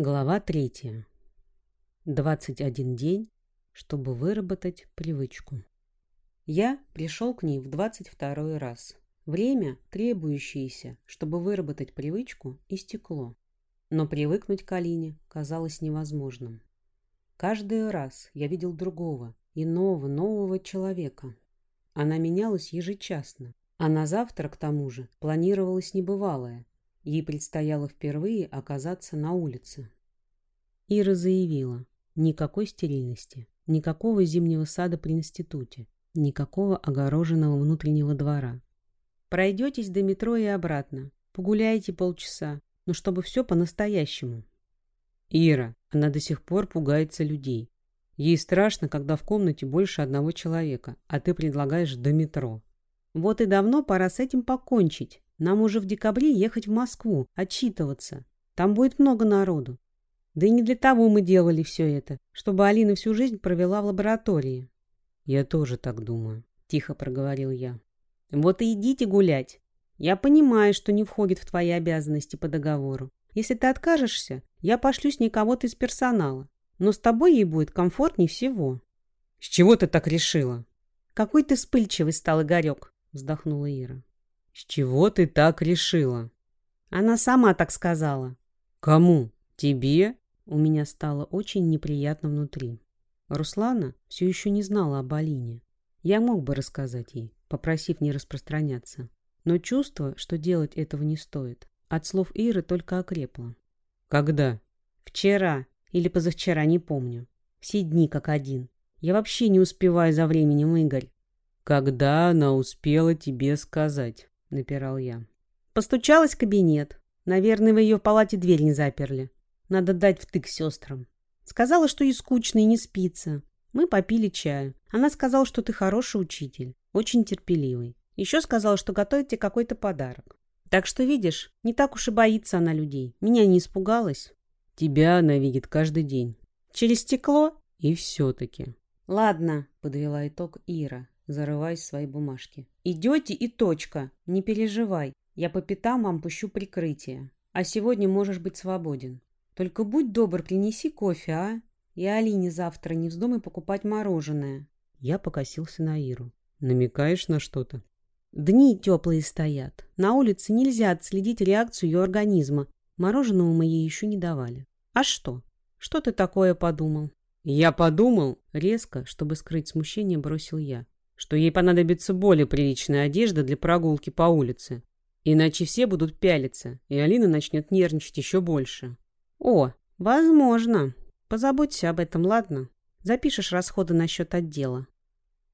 Глава третья. 21 день, чтобы выработать привычку. Я пришел к ней в 22 раз. Время, требующееся, чтобы выработать привычку, истекло. Но привыкнуть к Алине казалось невозможным. Каждый раз я видел другого, иного, нового человека. Она менялась ежечасно, а на завтра, к тому же, планировалось небывалое, Ей предстояло впервые оказаться на улице. Ира заявила, никакой стерильности, никакого зимнего сада при институте, никакого огороженного внутреннего двора. Пройдетесь до метро и обратно, погуляйте полчаса, но чтобы все по-настоящему. Ира, она до сих пор пугается людей. Ей страшно, когда в комнате больше одного человека, а ты предлагаешь до метро. Вот и давно пора с этим покончить. Нам уже в декабре ехать в Москву, отчитываться. Там будет много народу. Да и не для того мы делали все это, чтобы Алина всю жизнь провела в лаборатории. Я тоже так думаю, тихо проговорил я. Вот и идите гулять. Я понимаю, что не входит в твои обязанности по договору. Если ты откажешься, я пошлю с ней кого-то из персонала. Но с тобой ей будет комфортнее всего. С чего ты так решила? Какой ты вспыльчивый стал, Игорек, вздохнула Ира. «С чего ты так решила?» «Она сама так сказала». «Кому? Тебе?» У меня стало очень неприятно внутри. Руслана все еще не знала об Алине. Я мог бы рассказать ей, попросив не распространяться. Но чувство, что делать этого не стоит, от слов Иры только окрепло. «Когда?» «Вчера или позавчера, не помню. Все дни как один. Я вообще не успеваю за временем, Игорь». «Когда она успела тебе сказать?» — напирал я. Постучалась в кабинет. Наверное, в ее палате дверь не заперли. Надо дать втык сестрам. Сказала, что ей скучно и не спится. Мы попили чаю. Она сказала, что ты хороший учитель, очень терпеливый. Еще сказала, что готовит тебе какой-то подарок. Так что, видишь, не так уж и боится она людей. Меня не испугалась. Тебя она видит каждый день. Через стекло? И все-таки. Ладно, подвела итог Ира зарываясь в свои бумажки. «Идете и точка. Не переживай. Я по пятам вам пущу прикрытие. А сегодня можешь быть свободен. Только будь добр, принеси кофе, а? И Алине завтра не вздумай покупать мороженое». Я покосился на Иру. «Намекаешь на что-то?» «Дни теплые стоят. На улице нельзя отследить реакцию ее организма. Мороженого мы ей еще не давали. А что? Что ты такое подумал?» «Я подумал!» Резко, чтобы скрыть смущение, бросил я что ей понадобится более приличная одежда для прогулки по улице. Иначе все будут пялиться, и Алина начнет нервничать еще больше. О, возможно. Позаботься об этом, ладно? Запишешь расходы на счет отдела.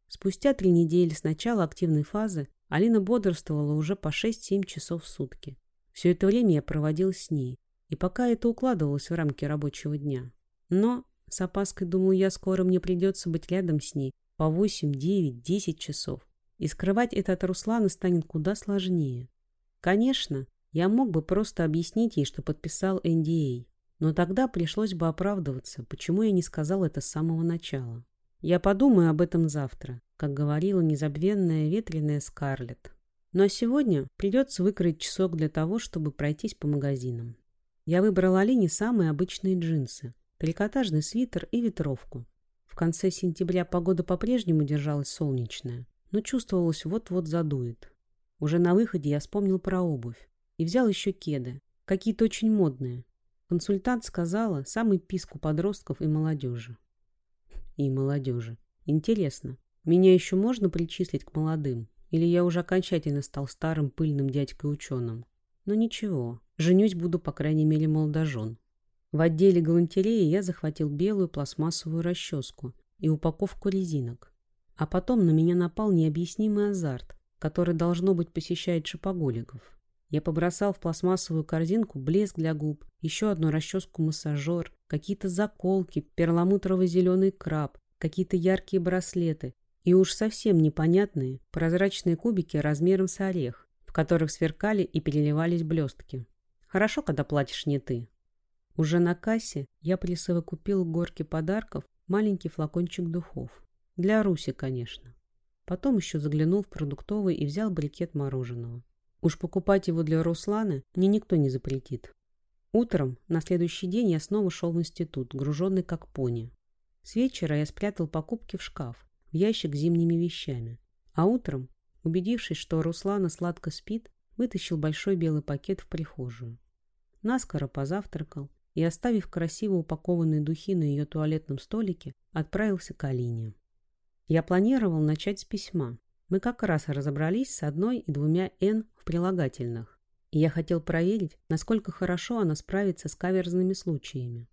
Спустя три недели с начала активной фазы Алина бодрствовала уже по 6-7 часов в сутки. Все это время я проводил с ней, и пока это укладывалось в рамки рабочего дня. Но с опаской думал я, скоро мне придется быть рядом с ней по 8, 9, 10 часов. И скрывать это от Руслана станет куда сложнее. Конечно, я мог бы просто объяснить ей, что подписал NDA, но тогда пришлось бы оправдываться, почему я не сказал это с самого начала. Я подумаю об этом завтра, как говорила незабвенная ветреная Скарлетт. Но сегодня придется выкроить часок для того, чтобы пройтись по магазинам. Я выбрала Алине самые обычные джинсы, трикотажный свитер и ветровку. В конце сентября погода по-прежнему держалась солнечная, но чувствовалось вот-вот задует. Уже на выходе я вспомнил про обувь и взял еще кеды, какие-то очень модные. Консультант сказала, самый писк у подростков и молодежи. И молодежи. Интересно, меня еще можно причислить к молодым? Или я уже окончательно стал старым пыльным дядькой-ученым? Но ничего, женюсь буду, по крайней мере, молодожен. В отделе галантереи я захватил белую пластмассовую расческу и упаковку резинок. А потом на меня напал необъяснимый азарт, который, должно быть, посещает шопоголиков. Я побросал в пластмассовую корзинку блеск для губ, еще одну расческу-массажер, какие-то заколки, перламутрово-зеленый краб, какие-то яркие браслеты и уж совсем непонятные прозрачные кубики размером с орех, в которых сверкали и переливались блестки. Хорошо, когда платишь не ты, уже на кассе я присовокупил горки подарков маленький флакончик духов. Для Руси, конечно. Потом еще заглянул в продуктовый и взял брикет мороженого. Уж покупать его для Русланы мне никто не запретит. Утром, на следующий день, я снова шел в институт, груженный как пони. С вечера я спрятал покупки в шкаф, в ящик с зимними вещами. А утром, убедившись, что Руслана сладко спит, вытащил большой белый пакет в прихожую. Наскоро позавтракал и, оставив красиво упакованные духи на ее туалетном столике, отправился к Алине. Я планировал начать с письма. Мы как раз разобрались с одной и двумя «н» в прилагательных. И я хотел проверить, насколько хорошо она справится с каверзными случаями.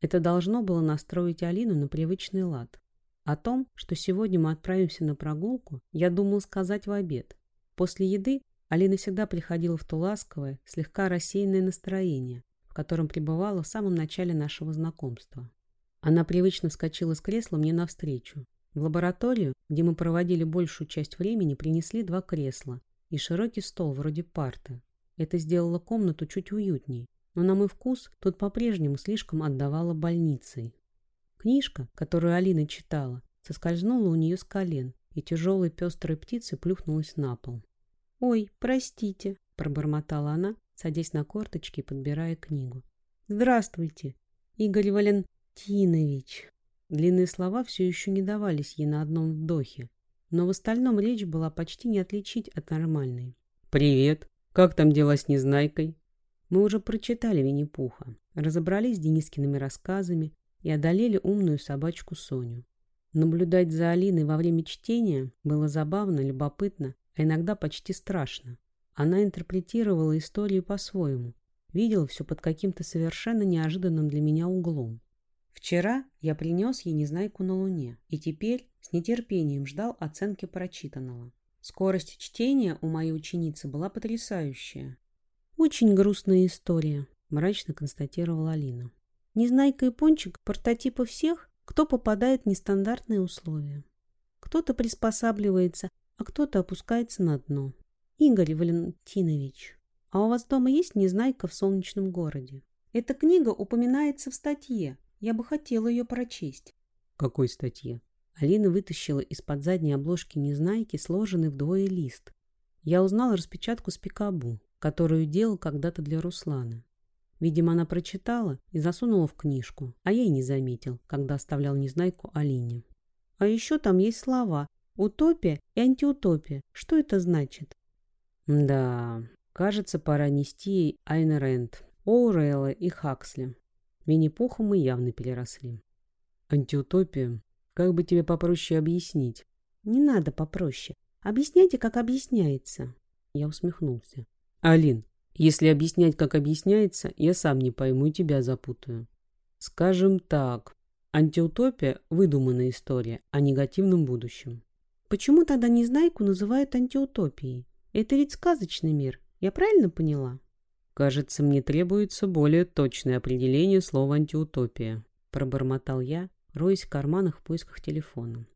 Это должно было настроить Алину на привычный лад. О том, что сегодня мы отправимся на прогулку, я думал сказать в обед. После еды Алина всегда приходила в то ласковое, слегка рассеянное настроение, в котором пребывала в самом начале нашего знакомства. Она привычно вскочила с кресла мне навстречу. В лабораторию, где мы проводили большую часть времени, принесли два кресла и широкий стол вроде парты. Это сделало комнату чуть уютней, но на мой вкус тут по-прежнему слишком отдавала больницей. Книжка, которую Алина читала, соскользнула у нее с колен, и тяжелой пестрой птицей плюхнулась на пол. «Ой, простите», — пробормотала она, садясь на корточки и подбирая книгу. «Здравствуйте, Игорь Валентинович». Длинные слова все еще не давались ей на одном вдохе, но в остальном речь была почти не отличить от нормальной. «Привет! Как там дела с Незнайкой?» Мы уже прочитали Винни-Пуха, разобрались с Денискиными рассказами и одолели умную собачку Соню. Наблюдать за Алиной во время чтения было забавно, любопытно, а иногда почти страшно. Она интерпретировала историю по-своему, видела все под каким-то совершенно неожиданным для меня углом. Вчера я принес ей Незнайку на Луне, и теперь с нетерпением ждал оценки прочитанного. Скорость чтения у моей ученицы была потрясающая. «Очень грустная история», — мрачно констатировала Алина. «Незнайка и Пончик — прототипы всех, кто попадает в нестандартные условия. Кто-то приспосабливается, а кто-то опускается на дно. Игорь Валентинович, а у вас дома есть Незнайка в солнечном городе? Эта книга упоминается в статье. Я бы хотела ее прочесть». «Какой статье?» Алина вытащила из-под задней обложки Незнайки сложенный вдвое лист. Я узнала распечатку с пикабу которую делал когда-то для Руслана. Видимо, она прочитала и засунула в книжку, а я и не заметил, когда оставлял Незнайку Алине. А еще там есть слова «утопия» и «антиутопия». Что это значит? Да, кажется, пора нести Айн Рэнд, Оуэлла и Хаксли. Винни-Пуха мы явно переросли. Антиутопия? Как бы тебе попроще объяснить? Не надо попроще. Объясняйте, как объясняется. Я усмехнулся. Алин, если объяснять, как объясняется, я сам не пойму и тебя запутаю. Скажем так, антиутопия – выдуманная история о негативном будущем. Почему тогда Незнайку называют антиутопией? Это ведь сказочный мир, я правильно поняла? Кажется, мне требуется более точное определение слова антиутопия, пробормотал я, роясь в карманах в поисках телефона.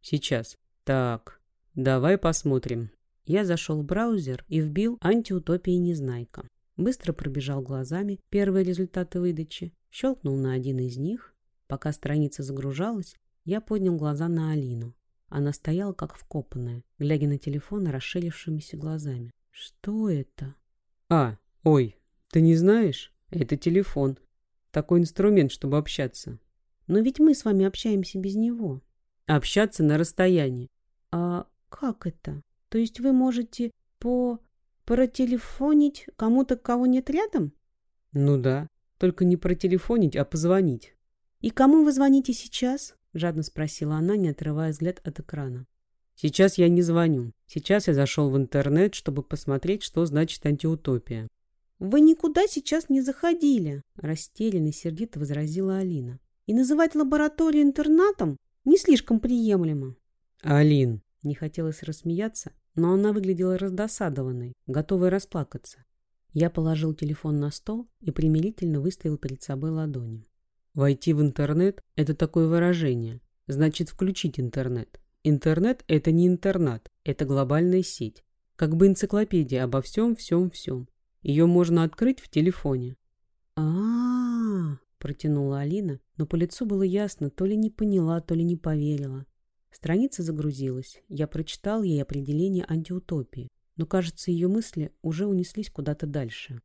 Сейчас. Так, давай посмотрим. Я зашел в браузер и вбил «Антиутопия Незнайка». Быстро пробежал глазами первые результаты выдачи, щелкнул на один из них. Пока страница загружалась, я поднял глаза на Алину. Она стояла как вкопанная, глядя на телефон расширившимися глазами. «Что это?» «А, ой, ты не знаешь? Это телефон. Такой инструмент, чтобы общаться». «Но ведь мы с вами общаемся без него». «Общаться на расстоянии». «А как это?» То есть вы можете по... протелефонить кому-то, кого нет рядом? Ну да, только не протелефонить, а позвонить. И кому вы звоните сейчас? Жадно спросила она, не отрывая взгляд от экрана. Сейчас я не звоню. Сейчас я зашел в интернет, чтобы посмотреть, что значит антиутопия. Вы никуда сейчас не заходили, растерянно и сердито возразила Алина. И называть лабораторию интернатом не слишком приемлемо. Алин, не хотелось рассмеяться, но она выглядела раздосадованной, готовой расплакаться. Я положил телефон на стол и примирительно выставил перед собой ладони. Войти в интернет – это такое выражение. Значит, включить интернет. Интернет – это не интернат, это глобальная сеть. Как бы энциклопедия обо всем, всем, всем. Ее можно открыть в телефоне. а, протянула Алина, но по лицу было ясно, то ли не поняла, то ли не поверила. Страница загрузилась. Я прочитал ей определение антиутопии, но, кажется, ее мысли уже унеслись куда-то дальше.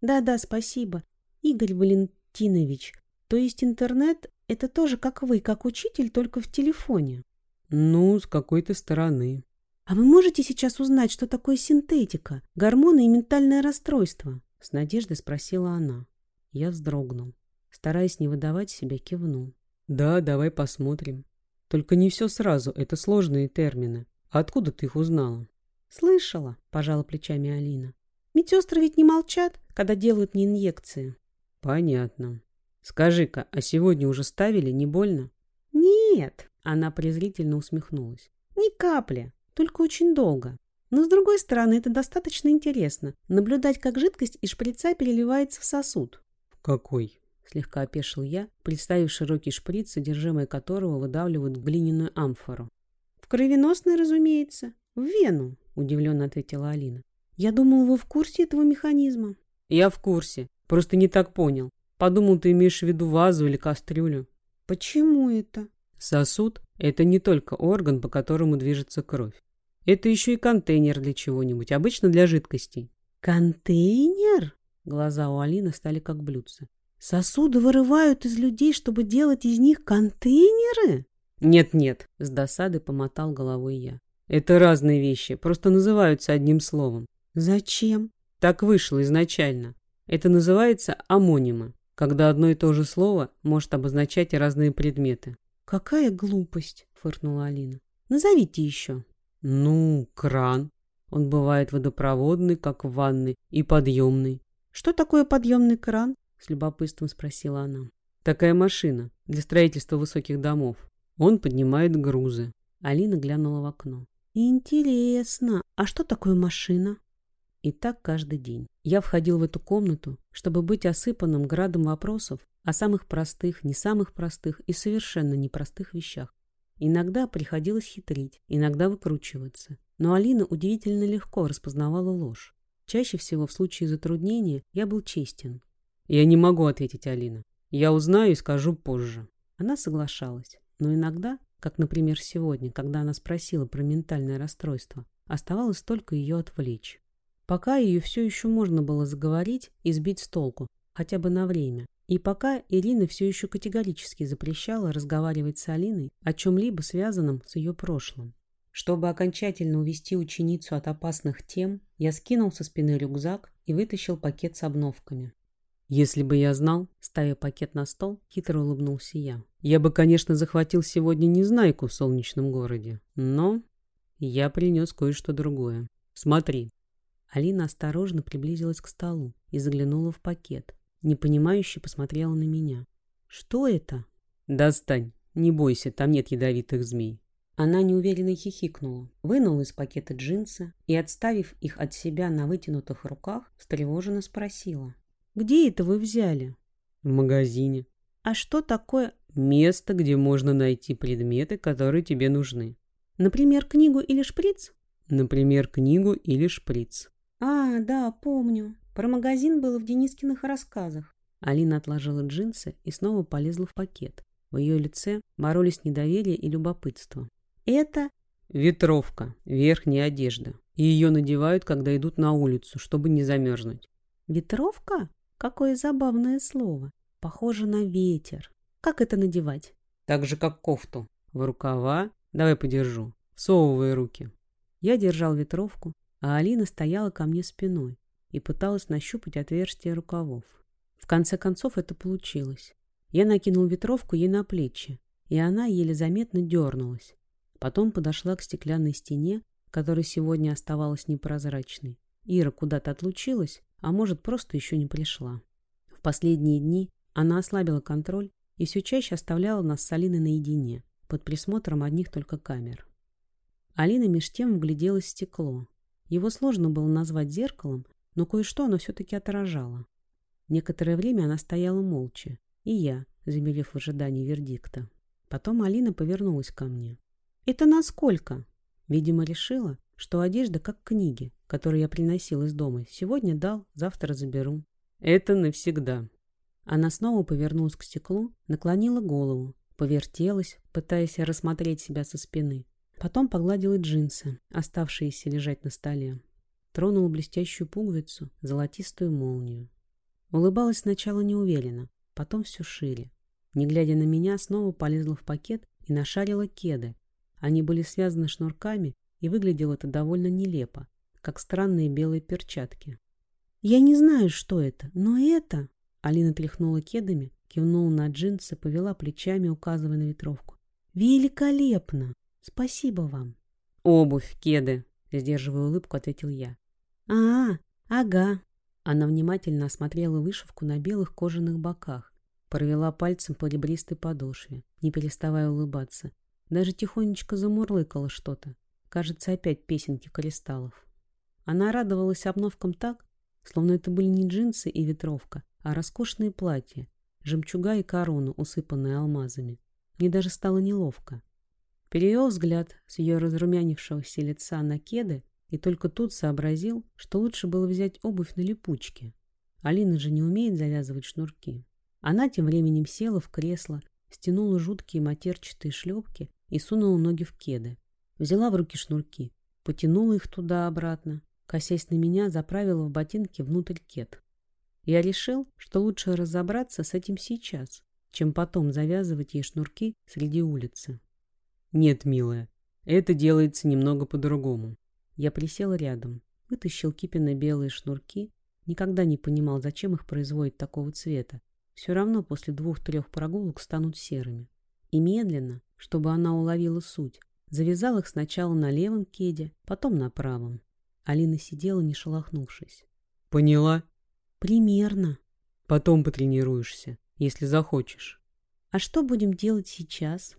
«Да-да, спасибо. Игорь Валентинович, то есть интернет — это тоже как вы, как учитель, только в телефоне? Ну, с какой-то стороны. А вы можете сейчас узнать, что такое синтетика, гормоны и ментальное расстройство? С надеждой спросила она. Я вздрогнул. Стараясь не выдавать себя, кивнул. Да, давай посмотрим. Только не все сразу, это сложные термины. Откуда ты их узнала? Слышала, пожала плечами Алина. Медсестры ведь не молчат, когда делают мне инъекции. Понятно. Скажи-ка, а сегодня уже ставили, не больно? Нет, она презрительно усмехнулась. Ни капли, только очень долго. Но, с другой стороны, это достаточно интересно. Наблюдать, как жидкость из шприца переливается в сосуд. Какой? Слегка опешил я, представив широкий шприц, содержимое которого выдавливают в глиняную амфору. В кровеносной, разумеется. В вену, удивленно ответила Алина. Я думал, вы в курсе этого механизма. Я в курсе. Просто не так понял. Подумал, ты имеешь в виду вазу или кастрюлю. Почему это? Сосуд – это не только орган, по которому движется кровь. Это еще и контейнер для чего-нибудь, обычно для жидкостей. Контейнер? Глаза у Алины стали как блюдца. Сосуды вырывают из людей, чтобы делать из них контейнеры? Нет-нет, с досады помотал головой я. Это разные вещи, просто называются одним словом. Зачем? Так вышло изначально. Это называется амонима, когда одно и то же слово может обозначать разные предметы. «Какая глупость!» — фыркнула Алина. «Назовите еще». «Ну, кран. Он бывает водопроводный, как в ванной, и подъемный». «Что такое подъемный кран?» — с любопытством спросила она. «Такая машина для строительства высоких домов. Он поднимает грузы». Алина глянула в окно. «Интересно. А что такое машина?» И так каждый день. Я входил в эту комнату, чтобы быть осыпанным градом вопросов о самых простых, не самых простых и совершенно непростых вещах. Иногда приходилось хитрить, иногда выкручиваться. Но Алина удивительно легко распознавала ложь. Чаще всего в случае затруднения я был честен. «Я не могу ответить, Алина. Я узнаю и скажу позже». Она соглашалась, но иногда, как, например, сегодня, когда она спросила про ментальное расстройство, оставалось только ее отвлечь. Пока ее все еще можно было заговорить и сбить с толку, хотя бы на время. И пока Ирина все еще категорически запрещала разговаривать с Алиной о чем-либо связанном с ее прошлым. Чтобы окончательно увести ученицу от опасных тем, я скинул со спины рюкзак и вытащил пакет с обновками. «Если бы я знал», — ставя пакет на стол, хитро улыбнулся я. «Я бы, конечно, захватил сегодня Незнайку в солнечном городе, но я принес кое-что другое. Смотри». Алина осторожно приблизилась к столу и заглянула в пакет. Непонимающе посмотрела на меня. «Что это?» «Достань. Не бойся, там нет ядовитых змей». Она неуверенно хихикнула, вынула из пакета джинсы и, отставив их от себя на вытянутых руках, встревоженно спросила. «Где это вы взяли?» «В магазине». «А что такое?» «Место, где можно найти предметы, которые тебе нужны». «Например, книгу или шприц?» «Например, книгу или шприц». «А, да, помню. Про магазин было в Денискиных рассказах». Алина отложила джинсы и снова полезла в пакет. В ее лице боролись недоверие и любопытство. «Это...» «Ветровка, верхняя одежда. И ее надевают, когда идут на улицу, чтобы не замерзнуть». «Ветровка? Какое забавное слово. Похоже на ветер. Как это надевать?» «Так же, как кофту. В рукава. Давай подержу. Всовывай руки». Я держал ветровку, а Алина стояла ко мне спиной и пыталась нащупать отверстие рукавов. В конце концов это получилось. Я накинул ветровку ей на плечи, и она еле заметно дернулась. Потом подошла к стеклянной стене, которая сегодня оставалась непрозрачной. Ира куда-то отлучилась, а может, просто еще не пришла. В последние дни она ослабила контроль и все чаще оставляла нас с Алиной наедине, под присмотром одних только камер. Алина меж тем вгляделась в стекло, его сложно было назвать зеркалом, но кое-что оно все-таки отражало. Некоторое время она стояла молча, и я, замерев в ожидании вердикта. Потом Алина повернулась ко мне. «Это насколько?» Видимо, решила, что одежда как книги, которые я приносил из дома. Сегодня дал, завтра заберу. «Это навсегда». Она снова повернулась к стеклу, наклонила голову, повертелась, пытаясь рассмотреть себя со спины. Потом погладила джинсы, оставшиеся лежать на столе. Тронула блестящую пуговицу, золотистую молнию. Улыбалась сначала неуверенно, потом все шире. Не глядя на меня, снова полезла в пакет и нашарила кеды. Они были связаны шнурками, и выглядело это довольно нелепо, как странные белые перчатки. «Я не знаю, что это, но это...» Алина тряхнула кедами, кивнула на джинсы, повела плечами, указывая на ветровку. «Великолепно! Спасибо вам!» «Обувь, кеды!» — сдерживая улыбку, ответил я. «А, ага!» Она внимательно осмотрела вышивку на белых кожаных боках, провела пальцем по ребристой подошве, не переставая улыбаться. Даже тихонечко замурлыкала что-то. Кажется, опять песенки кристаллов. Она радовалась обновкам так, словно это были не джинсы и ветровка, а роскошные платья, жемчуга и корону, усыпанные алмазами. Мне даже стало неловко. Перевел взгляд с ее разрумянившегося лица на кеды и только тут сообразил, что лучше было взять обувь на липучке. Алина же не умеет завязывать шнурки. Она тем временем села в кресло, стянула жуткие матерчатые шлепки и сунула ноги в кеды. Взяла в руки шнурки, потянула их туда-обратно, косясь на меня, заправила в ботинки внутрь кед. Я решил, что лучше разобраться с этим сейчас, чем потом завязывать ей шнурки среди улицы. «Нет, милая, это делается немного по-другому. Я присел рядом, вытащил Кипина белые шнурки, никогда не понимал, зачем их производят такого цвета. Все равно после двух-трех прогулок станут серыми. И медленно, чтобы она уловила суть, завязал их сначала на левом кеде, потом на правом. Алина сидела, не шелохнувшись. «Поняла?» «Примерно». «Потом потренируешься, если захочешь». «А что будем делать сейчас?»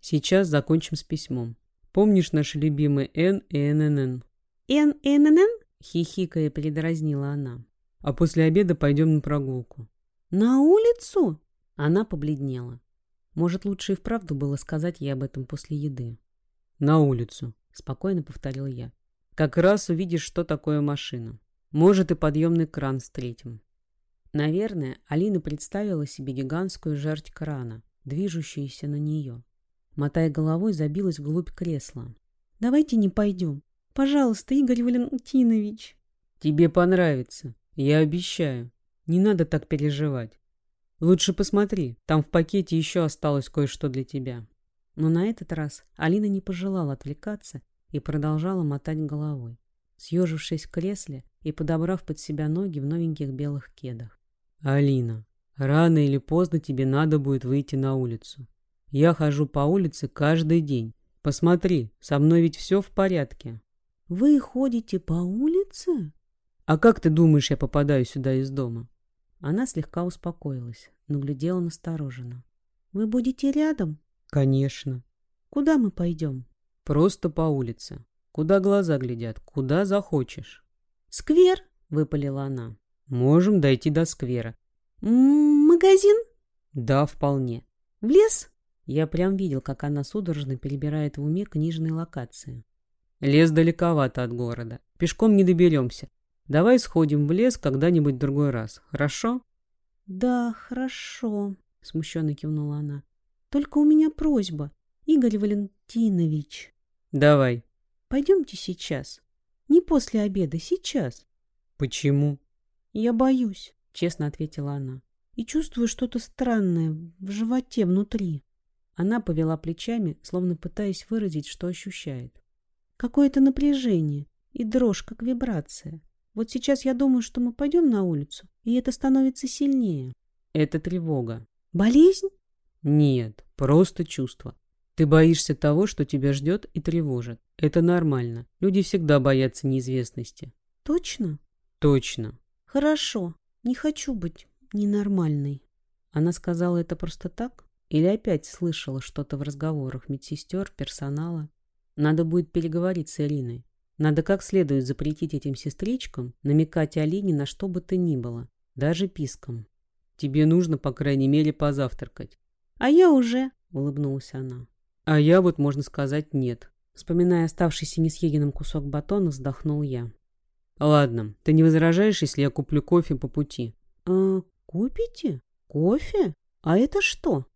«Сейчас закончим с письмом. Помнишь наши любимые Н и ННН? Н и ННН? Хихикая передразнила она. А после обеда пойдем на прогулку. На улицу? Она побледнела. Может, лучше и вправду было сказать ей об этом после еды. На улицу, спокойно повторил я. Как раз увидишь, что такое машина. Может, и подъемный кран встретим. Наверное, Алина представила себе гигантскую жерть крана, движущуюся на нее. Мотая головой, забилась вглубь кресла. «Давайте не пойдем. Пожалуйста, Игорь Валентинович». «Тебе понравится. Я обещаю. Не надо так переживать. Лучше посмотри, там в пакете еще осталось кое-что для тебя». Но на этот раз Алина не пожелала отвлекаться и продолжала мотать головой, съежившись в кресле и подобрав под себя ноги в новеньких белых кедах. «Алина, рано или поздно тебе надо будет выйти на улицу. Я хожу по улице каждый день. Посмотри, со мной ведь все в порядке. Вы ходите по улице? А как ты думаешь, я попадаю сюда из дома? Она слегка успокоилась, но глядела настороженно. Вы будете рядом? Конечно. Куда мы пойдем? Просто по улице. Куда глаза глядят, куда захочешь. Сквер? Выпалила она. Можем дойти до сквера. М -м, магазин? Да, вполне. В лес? Я прям видел, как она судорожно перебирает в уме книжные локации. Лес далековато от города. Пешком не доберемся. Давай сходим в лес когда-нибудь другой раз, хорошо? Да, хорошо, смущенно кивнула она. Только у меня просьба, Игорь Валентинович. Давай. Пойдемте сейчас. Не после обеда, сейчас. Почему? Я боюсь, честно ответила она. И чувствую что-то странное в животе внутри. Она повела плечами, словно пытаясь выразить, что ощущает. Какое-то напряжение и дрожь, как вибрация. Вот сейчас я думаю, что мы пойдем на улицу, и это становится сильнее. Это тревога. Болезнь? Нет, просто чувство. Ты боишься того, что тебя ждет и тревожит. Это нормально. Люди всегда боятся неизвестности. Точно? Точно. Хорошо. Не хочу быть ненормальной. Она сказала это просто так? Или опять слышала что-то в разговорах медсестер, персонала? Надо будет переговорить с Ириной. Надо как следует запретить этим сестричкам намекать Алине на что бы то ни было, даже писком. Тебе нужно, по крайней мере, позавтракать. А я уже, улыбнулась она. А я вот, можно сказать, нет. Вспоминая оставшийся несъеденным кусок батона, вздохнул я. Ладно, ты не возражаешь, если я куплю кофе по пути? А, купите? Кофе? А это что?